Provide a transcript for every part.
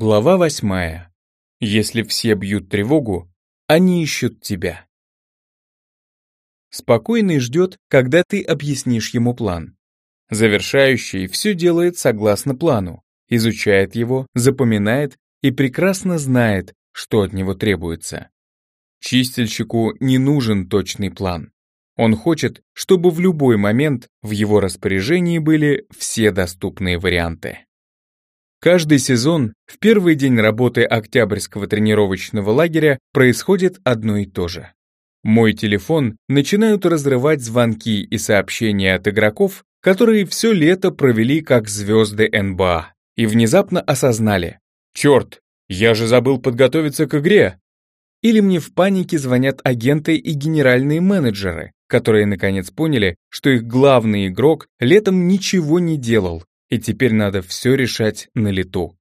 Глава восьмая. Если все бьют тревогу, они ищут тебя. Спокойный ждет, когда ты объяснишь ему план. Завершающий все делает согласно плану, изучает его, запоминает и прекрасно знает, что от него требуется. Чистильщику не нужен точный план. Он хочет, чтобы в любой момент в его распоряжении были все доступные варианты. Каждый сезон в первый день работы Октябрьского тренировочного лагеря происходит одно и то же. Мой телефон начинают разрывать звонки и сообщения от игроков, которые все лето провели как звезды НБА, и внезапно осознали «Черт, я же забыл подготовиться к игре!» Или мне в панике звонят агенты и генеральные менеджеры, которые наконец поняли, что их главный игрок летом ничего не делал, и теперь надо все решать на лету.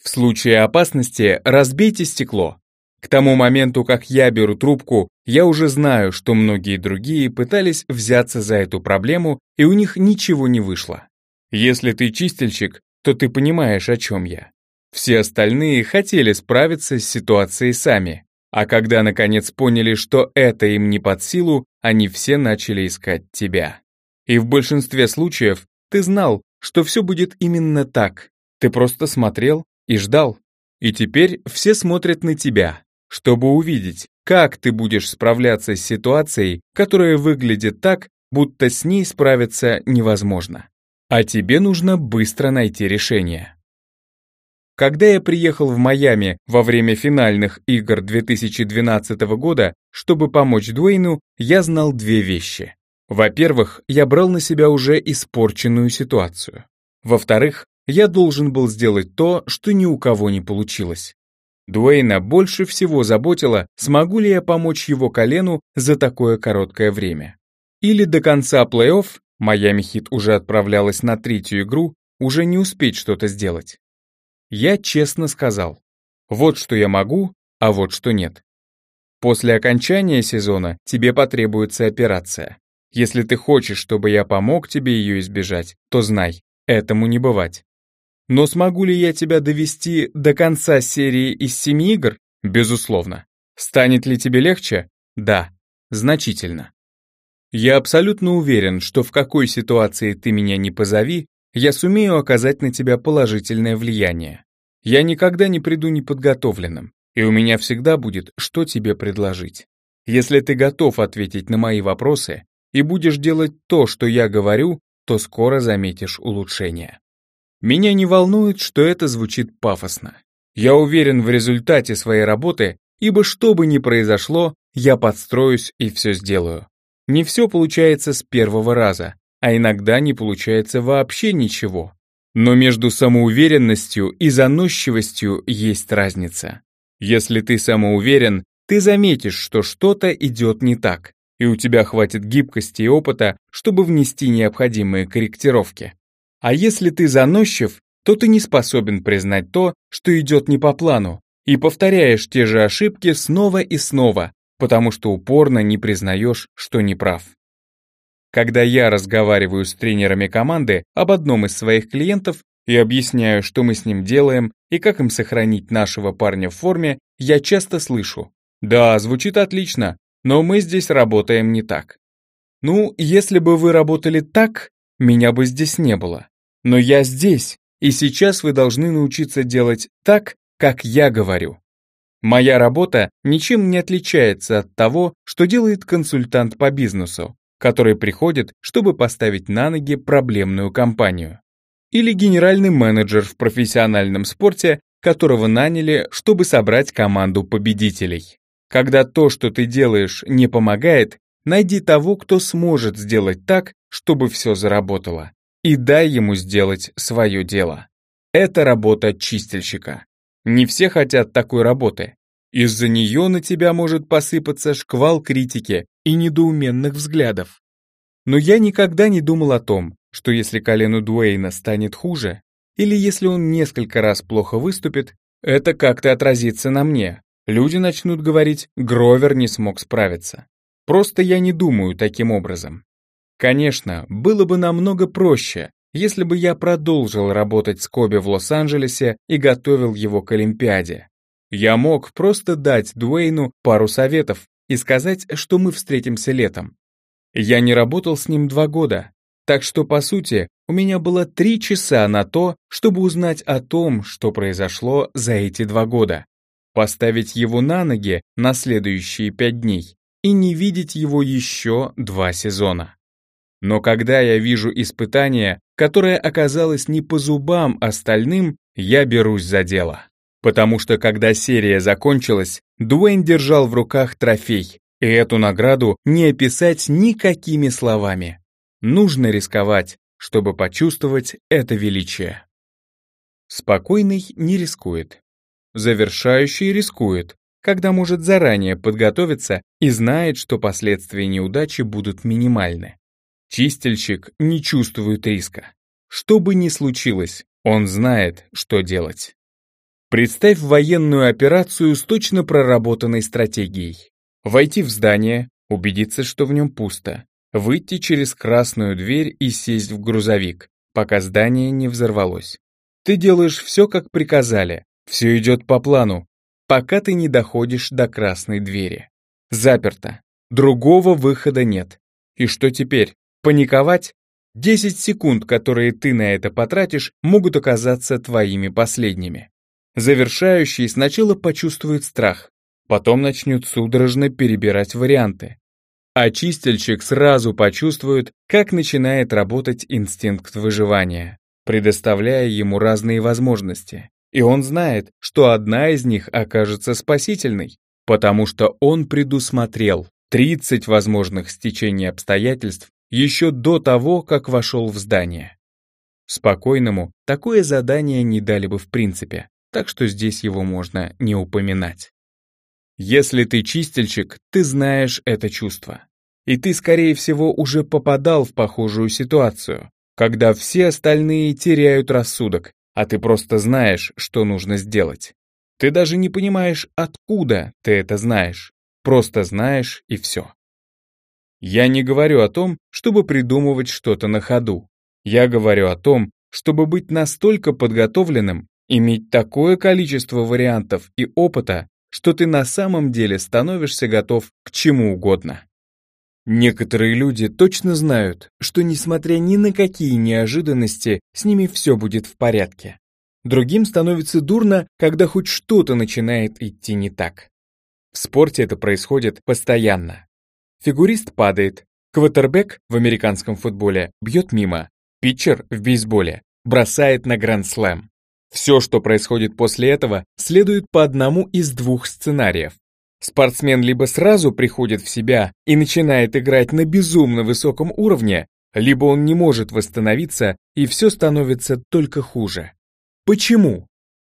В случае опасности разбейте стекло. К тому моменту, как я беру трубку, я уже знаю, что многие другие пытались взяться за эту проблему, и у них ничего не вышло. Если ты чистильщик, то ты понимаешь, о чем я. Все остальные хотели справиться с ситуацией сами, а когда наконец поняли, что это им не под силу, они все начали искать тебя. И в большинстве случаев ты знал, что все будет именно так. Ты просто смотрел и ждал. И теперь все смотрят на тебя, чтобы увидеть, как ты будешь справляться с ситуацией, которая выглядит так, будто с ней справиться невозможно. А тебе нужно быстро найти решение. Когда я приехал в Майами во время финальных игр 2012 года, чтобы помочь Дуэйну, я знал две вещи. Во-первых, я брал на себя уже испорченную ситуацию. Во-вторых, я должен был сделать то, что ни у кого не получилось. Дуэйна больше всего заботило, смогу ли я помочь его колену за такое короткое время. Или до конца плей-офф, Майами Хит уже отправлялась на третью игру, уже не успеть что-то сделать. Я честно сказал, вот что я могу, а вот что нет. После окончания сезона тебе потребуется операция. Если ты хочешь, чтобы я помог тебе ее избежать, то знай, этому не бывать. Но смогу ли я тебя довести до конца серии из семи игр? Безусловно. Станет ли тебе легче? Да, значительно. Я абсолютно уверен, что в какой ситуации ты меня не позови, я сумею оказать на тебя положительное влияние. Я никогда не приду неподготовленным, и у меня всегда будет, что тебе предложить. Если ты готов ответить на мои вопросы, и будешь делать то, что я говорю, то скоро заметишь улучшение. Меня не волнует, что это звучит пафосно. Я уверен в результате своей работы, ибо что бы ни произошло, я подстроюсь и все сделаю. Не все получается с первого раза, а иногда не получается вообще ничего. Но между самоуверенностью и заносчивостью есть разница. Если ты самоуверен, ты заметишь, что что-то идет не так, и у тебя хватит гибкости и опыта, чтобы внести необходимые корректировки. А если ты заносчив, то ты не способен признать то, что идет не по плану, и повторяешь те же ошибки снова и снова, потому что упорно не признаешь, что не прав. Когда я разговариваю с тренерами команды об одном из своих клиентов и объясняю, что мы с ним делаем и как им сохранить нашего парня в форме, я часто слышу «Да, звучит отлично, но мы здесь работаем не так. Ну, если бы вы работали так, меня бы здесь не было. Но я здесь, и сейчас вы должны научиться делать так, как я говорю. Моя работа ничем не отличается от того, что делает консультант по бизнесу, который приходит, чтобы поставить на ноги проблемную компанию. Или генеральный менеджер в профессиональном спорте, которого наняли, чтобы собрать команду победителей. Когда то, что ты делаешь, не помогает, найди того, кто сможет сделать так, чтобы все заработало, и дай ему сделать свое дело. Это работа чистильщика. Не все хотят такой работы. Из-за нее на тебя может посыпаться шквал критики и недоуменных взглядов. Но я никогда не думал о том, что если колену Дуэйна станет хуже, или если он несколько раз плохо выступит, это как-то отразится на мне, Люди начнут говорить, Гровер не смог справиться. Просто я не думаю таким образом. Конечно, было бы намного проще, если бы я продолжил работать с Коби в Лос-Анджелесе и готовил его к Олимпиаде. Я мог просто дать Дуэйну пару советов и сказать, что мы встретимся летом. Я не работал с ним два года, так что, по сути, у меня было три часа на то, чтобы узнать о том, что произошло за эти два года, поставить его на ноги на следующие пять дней и не видеть его еще два сезона. Но когда я вижу испытание, которое оказалось не по зубам остальным, я берусь за дело. Потому что когда серия закончилась, Дуэйн держал в руках трофей, и эту награду не описать никакими словами. Нужно рисковать, чтобы почувствовать это величие. Спокойный не рискует. Завершающий рискует, когда может заранее подготовиться и знает, что последствия неудачи будут минимальны. Чистильщик не чувствует риска. Что бы ни случилось, он знает, что делать. Представь военную операцию с точно проработанной стратегией. Войти в здание, убедиться, что в нем пусто, выйти через красную дверь и сесть в грузовик, пока здание не взорвалось. Ты делаешь все, как приказали, все идет по плану, пока ты не доходишь до красной двери. Заперто. Другого выхода нет. И что теперь? Паниковать? 10 секунд, которые ты на это потратишь, могут оказаться твоими последними. Завершающий сначала почувствует страх, потом начнет судорожно перебирать варианты. А чистильщик сразу почувствует, как начинает работать инстинкт выживания, предоставляя ему разные возможности. И он знает, что одна из них окажется спасительной, потому что он предусмотрел 30 возможных стечений обстоятельств еще до того, как вошел в здание. Спокойному такое задание не дали бы в принципе, так что здесь его можно не упоминать. Если ты чистильщик, ты знаешь это чувство. И ты, скорее всего, уже попадал в похожую ситуацию, когда все остальные теряют рассудок, а ты просто знаешь, что нужно сделать. Ты даже не понимаешь, откуда ты это знаешь. Просто знаешь и все. Я не говорю о том, чтобы придумывать что-то на ходу. Я говорю о том, чтобы быть настолько подготовленным, иметь такое количество вариантов и опыта, что ты на самом деле становишься готов к чему угодно. Некоторые люди точно знают, что несмотря ни на какие неожиданности, с ними все будет в порядке. Другим становится дурно, когда хоть что-то начинает идти не так. В спорте это происходит постоянно. Фигурист падает, квотербек в американском футболе бьет мимо, питчер в бейсболе бросает на гранд-слэм. Все, что происходит после этого, следует по одному из двух сценариев. Спортсмен либо сразу приходит в себя и начинает играть на безумно высоком уровне, либо он не может восстановиться, и все становится только хуже. Почему?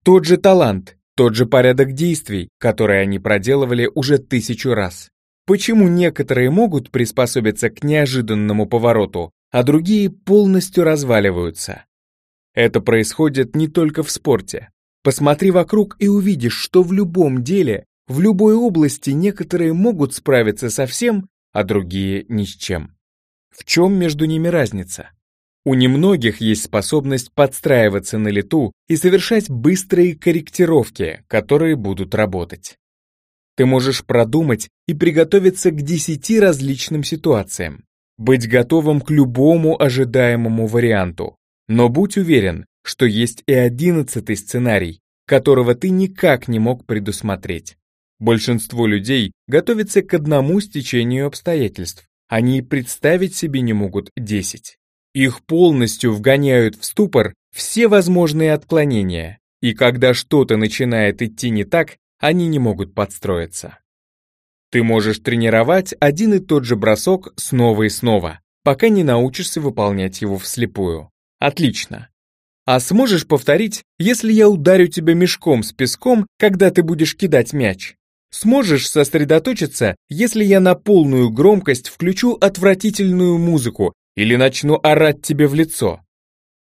Тот же талант, тот же порядок действий, который они проделывали уже тысячу раз. Почему некоторые могут приспособиться к неожиданному повороту, а другие полностью разваливаются? Это происходит не только в спорте. Посмотри вокруг и увидишь, что в любом деле, в любой области некоторые могут справиться со всем, а другие ни с чем. В чем между ними разница? У немногих есть способность подстраиваться на лету и совершать быстрые корректировки, которые будут работать. Ты можешь продумать и приготовиться к десяти различным ситуациям, быть готовым к любому ожидаемому варианту, но будь уверен, что есть и одиннадцатый сценарий, которого ты никак не мог предусмотреть. Большинство людей готовятся к одному стечению обстоятельств, они представить себе не могут десять. Их полностью вгоняют в ступор все возможные отклонения, и когда что-то начинает идти не так, они не могут подстроиться. Ты можешь тренировать один и тот же бросок снова и снова, пока не научишься выполнять его вслепую. Отлично. А сможешь повторить, если я ударю тебя мешком с песком, когда ты будешь кидать мяч? Сможешь сосредоточиться, если я на полную громкость включу отвратительную музыку или начну орать тебе в лицо?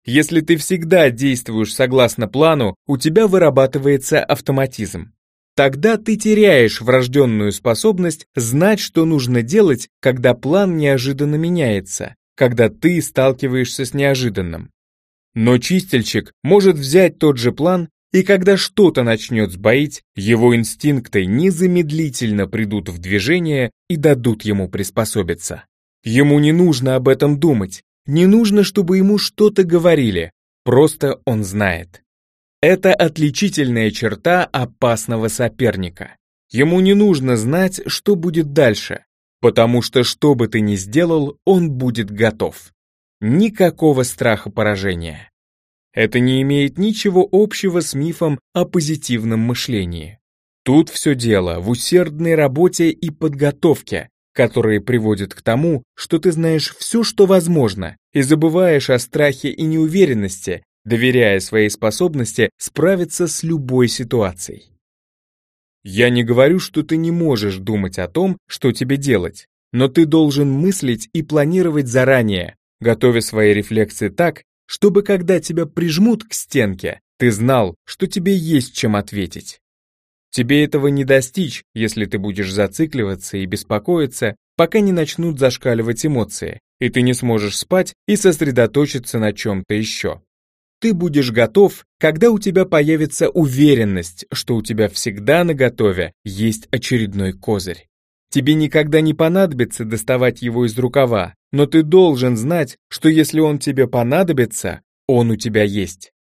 Если ты всегда действуешь согласно плану, у тебя вырабатывается автоматизм. Тогда ты теряешь врожденную способность знать, что нужно делать, когда план неожиданно меняется, когда ты сталкиваешься с неожиданным. Но чистильщик может взять тот же план, и когда что-то начнет сбоить, его инстинкты незамедлительно придут в движение и дадут ему приспособиться. Ему не нужно об этом думать, не нужно, чтобы ему что-то говорили, просто он знает. Это отличительная черта опасного соперника. Ему не нужно знать, что будет дальше, потому что что бы ты ни сделал, он будет готов. Никакого страха поражения. Это не имеет ничего общего с мифом о позитивном мышлении. Тут все дело в усердной работе и подготовке, которые приводят к тому, что ты знаешь все, что возможно, и забываешь о страхе и неуверенности, доверяя своей способности справиться с любой ситуацией. Я не говорю, что ты не можешь думать о том, что тебе делать, но ты должен мыслить и планировать заранее, готовя свои рефлексы так, чтобы когда тебя прижмут к стенке, ты знал, что тебе есть чем ответить. Тебе этого не достичь, если ты будешь зацикливаться и беспокоиться, пока не начнут зашкаливать эмоции, и ты не сможешь спать и сосредоточиться на чем-то еще. Ты будешь готов, когда у тебя появится уверенность, что у тебя всегда на готове есть очередной козырь. Тебе никогда не понадобится доставать его из рукава, но ты должен знать, что если он тебе понадобится, он у тебя есть.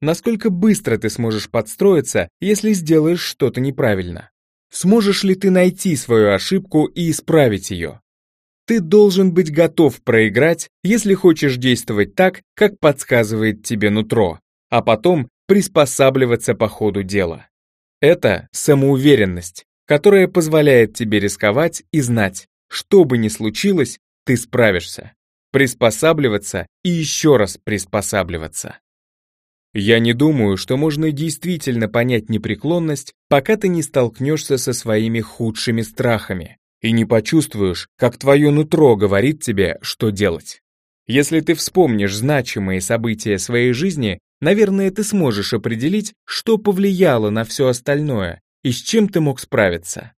Насколько быстро ты сможешь подстроиться, если сделаешь что-то неправильно? Сможешь ли ты найти свою ошибку и исправить ее? Ты должен быть готов проиграть, если хочешь действовать так, как подсказывает тебе нутро, а потом приспосабливаться по ходу дела. Это самоуверенность, которая позволяет тебе рисковать и знать, что бы ни случилось, ты справишься. Приспосабливаться и еще раз приспосабливаться. Я не думаю, что можно действительно понять непреклонность, пока ты не столкнешься со своими худшими страхами и не почувствуешь, как твое нутро говорит тебе, что делать. Если ты вспомнишь значимые события своей жизни, наверное, ты сможешь определить, что повлияло на все остальное и с чем ты мог справиться.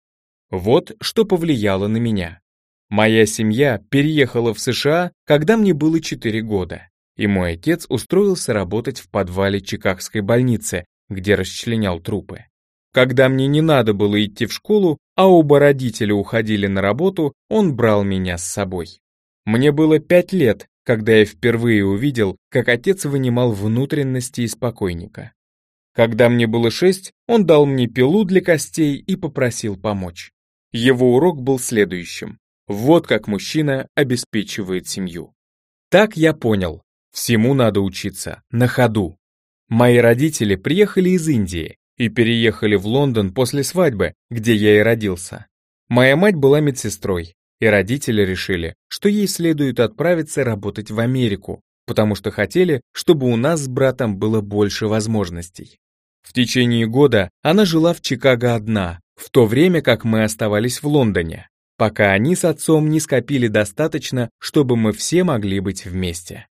Вот что повлияло на меня. Моя семья переехала в США, когда мне было 4 года, и мой отец устроился работать в подвале Чикагской больницы, где расчленял трупы. Когда мне не надо было идти в школу, а оба родителя уходили на работу, он брал меня с собой. Мне было 5 лет, когда я впервые увидел, как отец вынимал внутренности из покойника. Когда мне было 6, он дал мне пилу для костей и попросил помочь. Его урок был следующим. Вот как мужчина обеспечивает семью. Так я понял, всему надо учиться, на ходу. Мои родители приехали из Индии и переехали в Лондон после свадьбы, где я и родился. Моя мать была медсестрой, и родители решили, что ей следует отправиться работать в Америку, потому что хотели, чтобы у нас с братом было больше возможностей. В течение года она жила в Чикаго одна, в то время как мы оставались в Лондоне пока они с отцом не скопили достаточно, чтобы мы все могли быть вместе.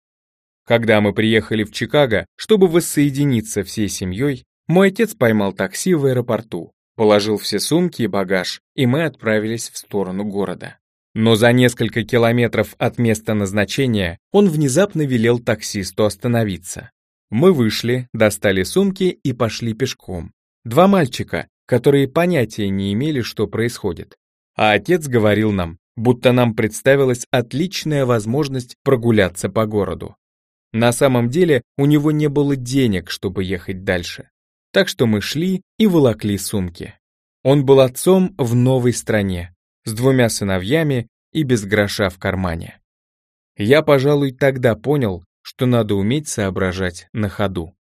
Когда мы приехали в Чикаго, чтобы воссоединиться всей семьей, мой отец поймал такси в аэропорту, положил все сумки и багаж, и мы отправились в сторону города. Но за несколько километров от места назначения он внезапно велел таксисту остановиться. Мы вышли, достали сумки и пошли пешком. Два мальчика, которые понятия не имели, что происходит а отец говорил нам, будто нам представилась отличная возможность прогуляться по городу. На самом деле у него не было денег, чтобы ехать дальше. Так что мы шли и волокли сумки. Он был отцом в новой стране, с двумя сыновьями и без гроша в кармане. Я, пожалуй, тогда понял, что надо уметь соображать на ходу.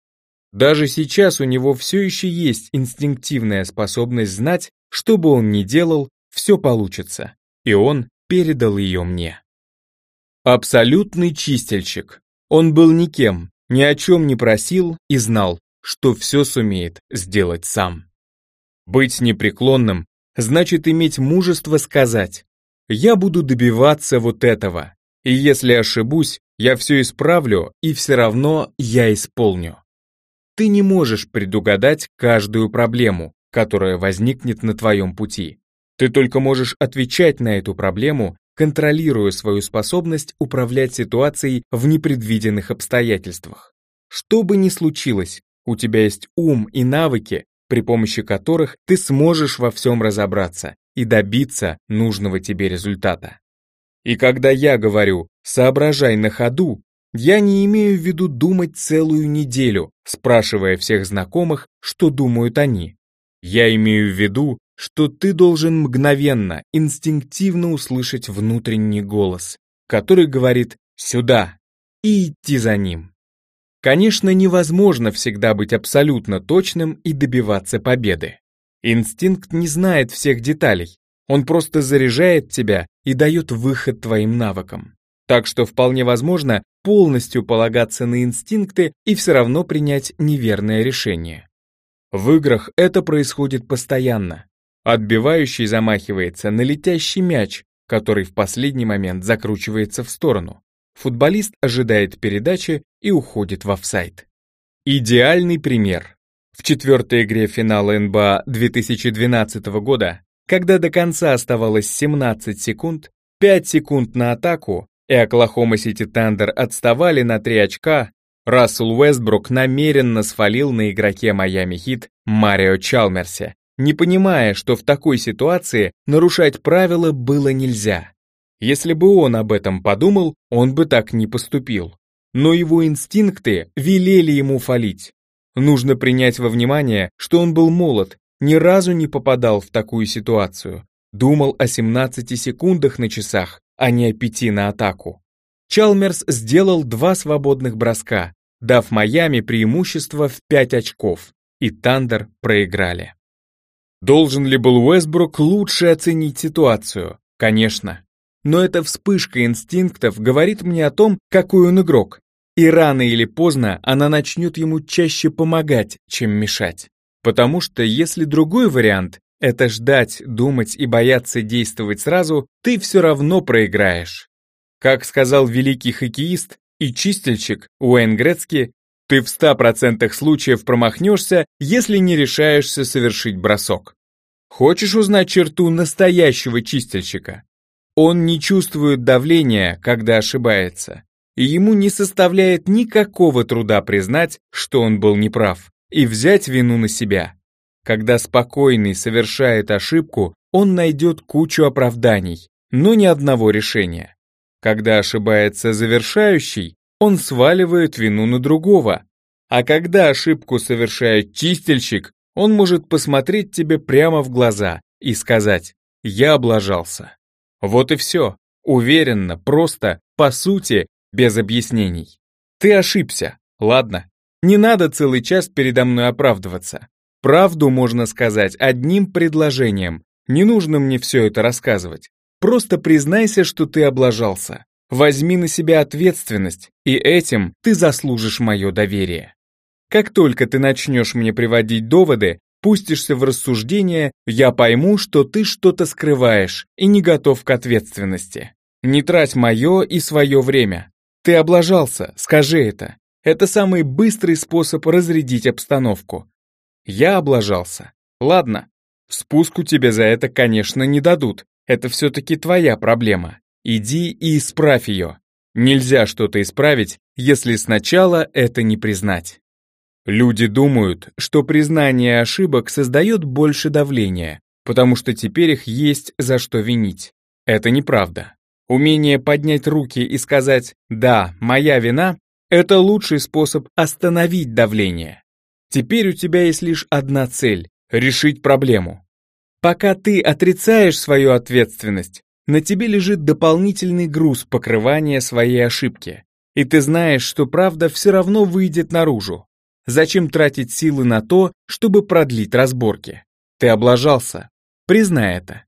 Даже сейчас у него все еще есть инстинктивная способность знать, что бы он ни делал, все получится, и он передал ее мне. Абсолютный чистильщик. Он был никем, ни о чем не просил и знал, что все сумеет сделать сам. Быть непреклонным значит иметь мужество сказать «Я буду добиваться вот этого, и если ошибусь, я все исправлю, и все равно я исполню». Ты не можешь предугадать каждую проблему, которая возникнет на твоем пути. Ты только можешь отвечать на эту проблему, контролируя свою способность управлять ситуацией в непредвиденных обстоятельствах. Что бы ни случилось, у тебя есть ум и навыки, при помощи которых ты сможешь во всем разобраться и добиться нужного тебе результата. И когда я говорю «соображай на ходу», я не имею в виду думать целую неделю, спрашивая всех знакомых, что думают они. Я имею в виду, что ты должен мгновенно, инстинктивно услышать внутренний голос, который говорит «сюда» и идти за ним. Конечно, невозможно всегда быть абсолютно точным и добиваться победы. Инстинкт не знает всех деталей, он просто заряжает тебя и дает выход твоим навыкам. Так что вполне возможно полностью полагаться на инстинкты и все равно принять неверное решение. В играх это происходит постоянно. Отбивающий замахивается на летящий мяч, который в последний момент закручивается в сторону. Футболист ожидает передачи и уходит в офсайд. Идеальный пример. В четвертой игре финала НБА 2012 года когда до конца оставалось 17 секунд, 5 секунд на атаку, и Оклахома Сити Тандер отставали на 3 очка, Рассел Уэстбрук намеренно свалил на игроке Майами Хит Марио Чалмерсе, не понимая, что в такой ситуации нарушать правила было нельзя. Если бы он об этом подумал, он бы так не поступил. Но его инстинкты велели ему фалить. Нужно принять во внимание, что он был молод ни разу не попадал в такую ситуацию. Думал о 17 секундах на часах, а не о пяти на атаку. Чалмерс сделал два свободных броска, дав Майами преимущество в 5 очков, и Тандер проиграли. Должен ли был Уэсбрук лучше оценить ситуацию? Конечно. Но эта вспышка инстинктов говорит мне о том, какой он игрок. И рано или поздно она начнет ему чаще помогать, чем мешать. Потому что если другой вариант — это ждать, думать и бояться действовать сразу, ты все равно проиграешь. Как сказал великий хоккеист и чистильщик Уэйн Грецки, ты в 100% случаев промахнешься, если не решаешься совершить бросок. Хочешь узнать черту настоящего чистильщика? Он не чувствует давления, когда ошибается, и ему не составляет никакого труда признать, что он был неправ и взять вину на себя. Когда спокойный совершает ошибку, он найдет кучу оправданий, но ни одного решения. Когда ошибается завершающий, он сваливает вину на другого. А когда ошибку совершает чистильщик, он может посмотреть тебе прямо в глаза и сказать «я облажался». Вот и все. Уверенно, просто, по сути, без объяснений. Ты ошибся, ладно, не надо целый час передо мной оправдываться. Правду можно сказать одним предложением. Не нужно мне все это рассказывать. Просто признайся, что ты облажался. Возьми на себя ответственность, и этим ты заслужишь мое доверие. Как только ты начнешь мне приводить доводы, пустишься в рассуждения, я пойму, что ты что-то скрываешь и не готов к ответственности. Не трать мое и свое время. Ты облажался, скажи это. Это самый быстрый способ разрядить обстановку. Я облажался. Ладно, спуску тебе за это, конечно, не дадут. Это все-таки твоя проблема. Иди и исправь ее. Нельзя что-то исправить, если сначала это не признать. Люди думают, что признание ошибок создает больше давления, потому что теперь их есть за что винить. Это неправда. Умение поднять руки и сказать «да, моя вина» Это лучший способ остановить давление. Теперь у тебя есть лишь одна цель — решить проблему. Пока ты отрицаешь свою ответственность, на тебе лежит дополнительный груз покрывания своей ошибки. И ты знаешь, что правда все равно выйдет наружу. Зачем тратить силы на то, чтобы продлить разборки? Ты облажался. Признай это.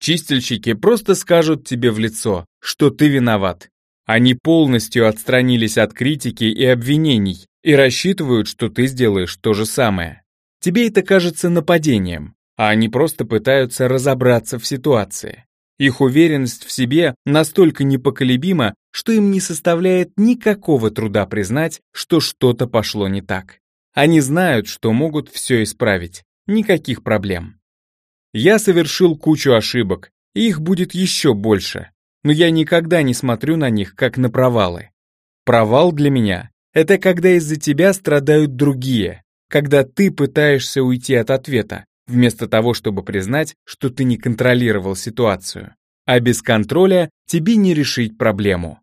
Чистильщики просто скажут тебе в лицо, что ты виноват, они полностью отстранились от критики и обвинений и рассчитывают, что ты сделаешь то же самое. Тебе это кажется нападением, а они просто пытаются разобраться в ситуации. Их уверенность в себе настолько непоколебима, что им не составляет никакого труда признать, что что-то пошло не так. Они знают, что могут все исправить, никаких проблем. Я совершил кучу ошибок, и их будет еще больше, но я никогда не смотрю на них как на провалы. Провал для меня Это когда из-за тебя страдают другие, когда ты пытаешься уйти от ответа, вместо того, чтобы признать, что ты не контролировал ситуацию. А без контроля тебе не решить проблему.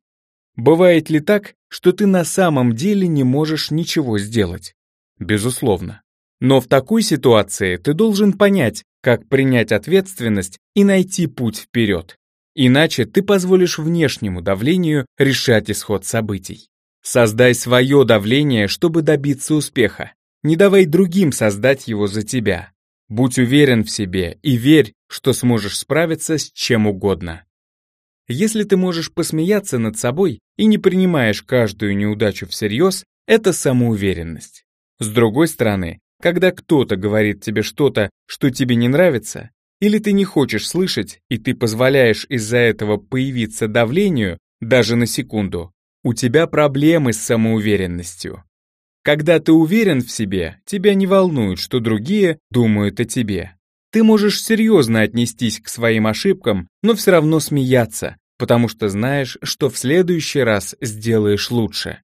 Бывает ли так, что ты на самом деле не можешь ничего сделать? Безусловно. Но в такой ситуации ты должен понять, как принять ответственность и найти путь вперед. Иначе ты позволишь внешнему давлению решать исход событий. Создай свое давление, чтобы добиться успеха. Не давай другим создать его за тебя. Будь уверен в себе и верь, что сможешь справиться с чем угодно. Если ты можешь посмеяться над собой и не принимаешь каждую неудачу всерьез, это самоуверенность. С другой стороны, когда кто-то говорит тебе что-то, что тебе не нравится, или ты не хочешь слышать, и ты позволяешь из-за этого появиться давлению, даже на секунду, у тебя проблемы с самоуверенностью. Когда ты уверен в себе, тебя не волнует, что другие думают о тебе. Ты можешь серьезно отнестись к своим ошибкам, но все равно смеяться, потому что знаешь, что в следующий раз сделаешь лучше.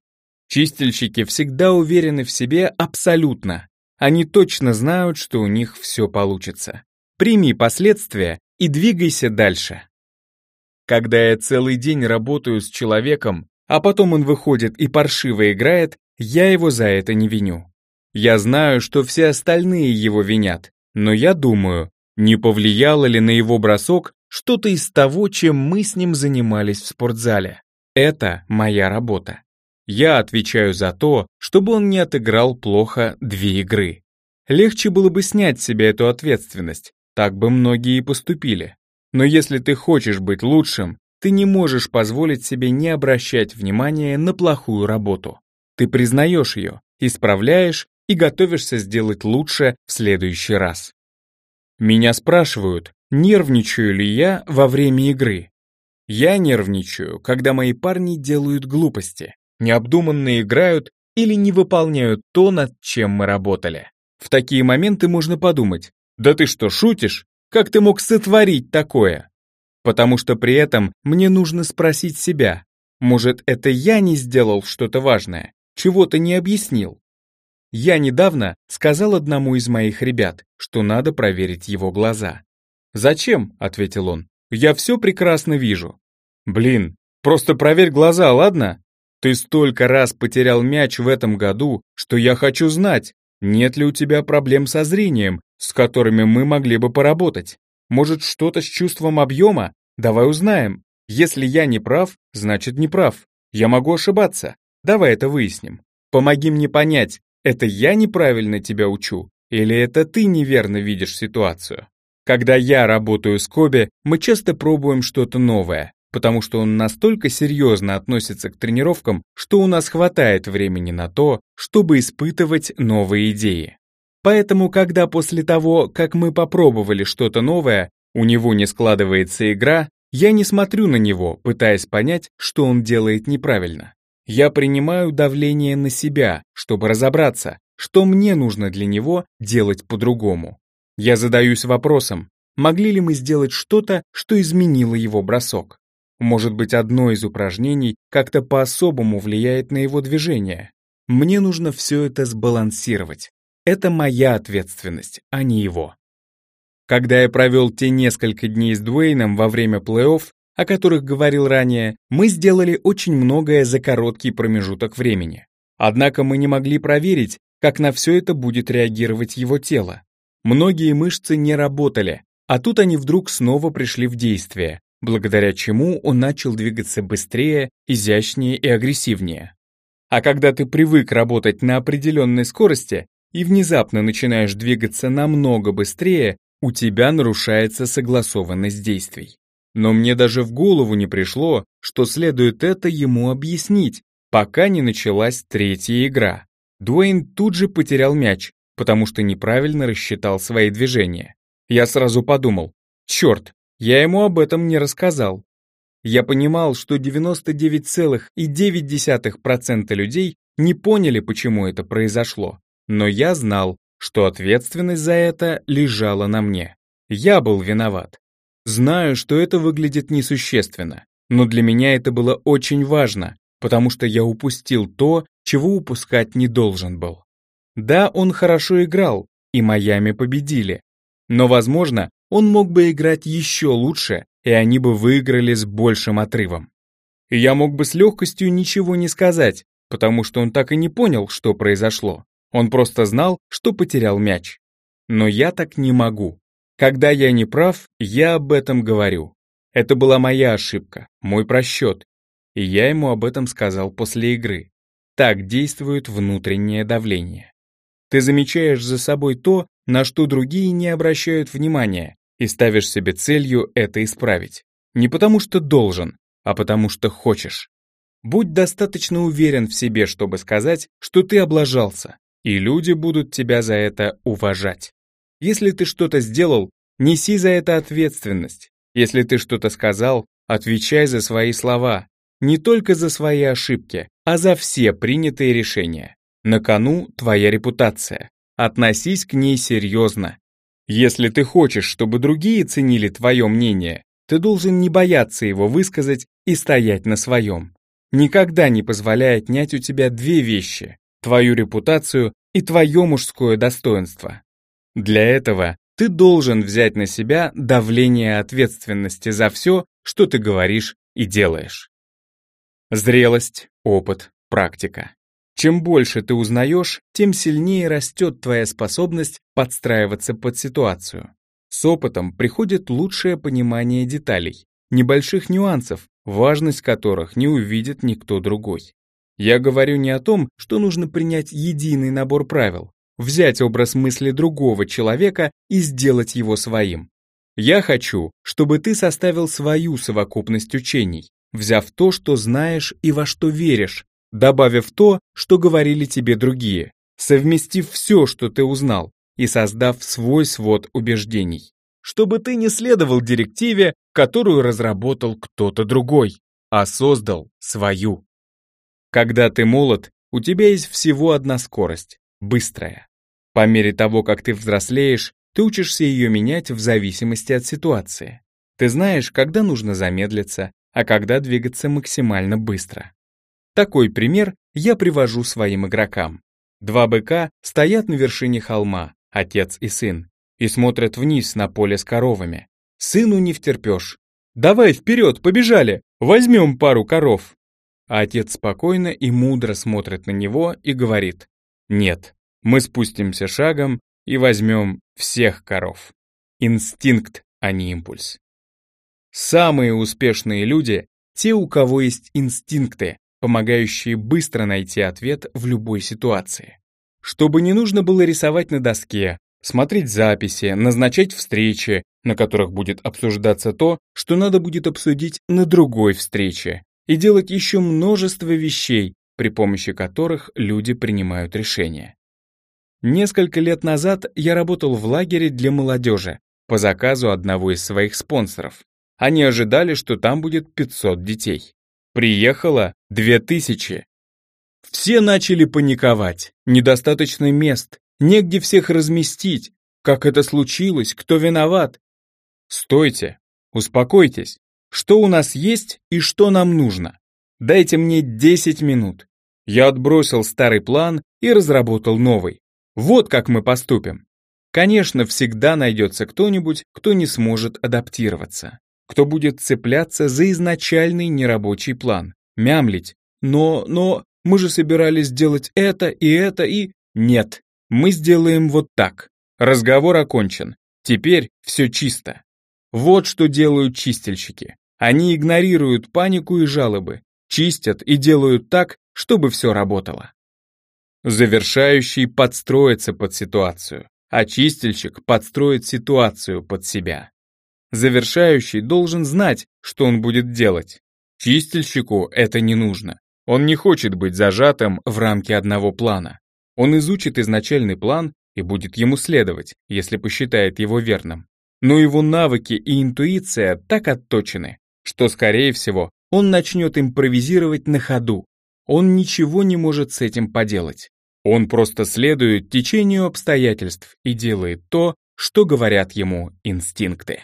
Чистильщики всегда уверены в себе абсолютно. Они точно знают, что у них все получится. Прими последствия и двигайся дальше. Когда я целый день работаю с человеком, а потом он выходит и паршиво играет, я его за это не виню. Я знаю, что все остальные его винят, но я думаю, не повлияло ли на его бросок что-то из того, чем мы с ним занимались в спортзале. Это моя работа. Я отвечаю за то, чтобы он не отыграл плохо две игры. Легче было бы снять с себя эту ответственность, так бы многие и поступили. Но если ты хочешь быть лучшим, ты не можешь позволить себе не обращать внимания на плохую работу. Ты признаешь ее, исправляешь и готовишься сделать лучше в следующий раз. Меня спрашивают, нервничаю ли я во время игры. Я нервничаю, когда мои парни делают глупости, необдуманно играют или не выполняют то, над чем мы работали. В такие моменты можно подумать, да ты что, шутишь? Как ты мог сотворить такое? Потому что при этом мне нужно спросить себя, может, это я не сделал что-то важное, чего-то не объяснил. Я недавно сказал одному из моих ребят, что надо проверить его глаза. «Зачем?» — ответил он. «Я все прекрасно вижу». «Блин, просто проверь глаза, ладно? Ты столько раз потерял мяч в этом году, что я хочу знать, нет ли у тебя проблем со зрением, с которыми мы могли бы поработать. Может, что-то с чувством объема? Давай узнаем. Если я не прав, значит не прав. Я могу ошибаться. Давай это выясним. Помоги мне понять, это я неправильно тебя учу, или это ты неверно видишь ситуацию. Когда я работаю с Коби, мы часто пробуем что-то новое, потому что он настолько серьезно относится к тренировкам, что у нас хватает времени на то, чтобы испытывать новые идеи. Поэтому, когда после того, как мы попробовали что-то новое, у него не складывается игра, я не смотрю на него, пытаясь понять, что он делает неправильно. Я принимаю давление на себя, чтобы разобраться, что мне нужно для него делать по-другому. Я задаюсь вопросом, могли ли мы сделать что-то, что изменило его бросок? Может быть, одно из упражнений как-то по-особому влияет на его движение? Мне нужно все это сбалансировать. Это моя ответственность, а не его. Когда я провел те несколько дней с Дуэйном во время плей-офф, о которых говорил ранее, мы сделали очень многое за короткий промежуток времени. Однако мы не могли проверить, как на все это будет реагировать его тело. Многие мышцы не работали, а тут они вдруг снова пришли в действие, благодаря чему он начал двигаться быстрее, изящнее и агрессивнее. А когда ты привык работать на определенной скорости и внезапно начинаешь двигаться намного быстрее, у тебя нарушается согласованность действий. Но мне даже в голову не пришло, что следует это ему объяснить, пока не началась третья игра. Дуэйн тут же потерял мяч, потому что неправильно рассчитал свои движения. Я сразу подумал, черт, я ему об этом не рассказал. Я понимал, что 99,9% людей не поняли, почему это произошло, но я знал, что ответственность за это лежала на мне. Я был виноват. Знаю, что это выглядит несущественно, но для меня это было очень важно, потому что я упустил то, чего упускать не должен был. Да, он хорошо играл, и Майами победили. Но, возможно, он мог бы играть еще лучше, и они бы выиграли с большим отрывом. И я мог бы с легкостью ничего не сказать, потому что он так и не понял, что произошло. Он просто знал, что потерял мяч. Но я так не могу. Когда я не прав, я об этом говорю. Это была моя ошибка, мой просчет. И я ему об этом сказал после игры. Так действует внутреннее давление. Ты замечаешь за собой то, на что другие не обращают внимания, и ставишь себе целью это исправить. Не потому что должен, а потому что хочешь. Будь достаточно уверен в себе, чтобы сказать, что ты облажался, и люди будут тебя за это уважать. Если ты что-то сделал, неси за это ответственность. Если ты что-то сказал, отвечай за свои слова. Не только за свои ошибки, а за все принятые решения. На кону твоя репутация. Относись к ней серьезно. Если ты хочешь, чтобы другие ценили твое мнение, ты должен не бояться его высказать и стоять на своем. Никогда не позволяй отнять у тебя две вещи – твою репутацию и твое мужское достоинство. Для этого ты должен взять на себя давление ответственности за все, что ты говоришь и делаешь. Зрелость, опыт, практика. Чем больше ты узнаешь, тем сильнее растет твоя способность подстраиваться под ситуацию. С опытом приходит лучшее понимание деталей, небольших нюансов, важность которых не увидит никто другой. Я говорю не о том, что нужно принять единый набор правил, взять образ мысли другого человека и сделать его своим. Я хочу, чтобы ты составил свою совокупность учений, взяв то, что знаешь и во что веришь, добавив то, что говорили тебе другие, совместив все, что ты узнал, и создав свой свод убеждений. Чтобы ты не следовал директиве, которую разработал кто-то другой, а создал свою. Когда ты молод, у тебя есть всего одна скорость — быстрая. По мере того, как ты взрослеешь, ты учишься ее менять в зависимости от ситуации. Ты знаешь, когда нужно замедлиться, а когда двигаться максимально быстро. Такой пример я привожу своим игрокам. Два быка стоят на вершине холма, отец и сын, и смотрят вниз на поле с коровами. Сыну не втерпешь. «Давай вперед, побежали! Возьмем пару коров!» А отец спокойно и мудро смотрит на него и говорит, «Нет, мы спустимся шагом и возьмем всех коров». Инстинкт, а не импульс. Самые успешные люди — те, у кого есть инстинкты, помогающие быстро найти ответ в любой ситуации. Чтобы не нужно было рисовать на доске, смотреть записи, назначать встречи, на которых будет обсуждаться то, что надо будет обсудить на другой встрече, и делать еще множество вещей, при помощи которых люди принимают решения. Несколько лет назад я работал в лагере для молодежи по заказу одного из своих спонсоров. Они ожидали, что там будет 500 детей. Приехало две тысячи. Все начали паниковать. Недостаточно мест, негде всех разместить. Как это случилось, кто виноват? Стойте, успокойтесь. Что у нас есть и что нам нужно? Дайте мне 10 минут. Я отбросил старый план и разработал новый. Вот как мы поступим. Конечно, всегда найдется кто-нибудь, кто не сможет адаптироваться кто будет цепляться за изначальный нерабочий план, мямлить. Но, но, мы же собирались сделать это и это и... Нет, мы сделаем вот так. Разговор окончен. Теперь все чисто. Вот что делают чистильщики. Они игнорируют панику и жалобы, чистят и делают так, чтобы все работало. Завершающий подстроится под ситуацию, а чистильщик подстроит ситуацию под себя. Завершающий должен знать, что он будет делать. Чистильщику это не нужно. Он не хочет быть зажатым в рамки одного плана. Он изучит изначальный план и будет ему следовать, если посчитает его верным. Но его навыки и интуиция так отточены, что, скорее всего, он начнет импровизировать на ходу. Он ничего не может с этим поделать. Он просто следует течению обстоятельств и делает то, что говорят ему инстинкты.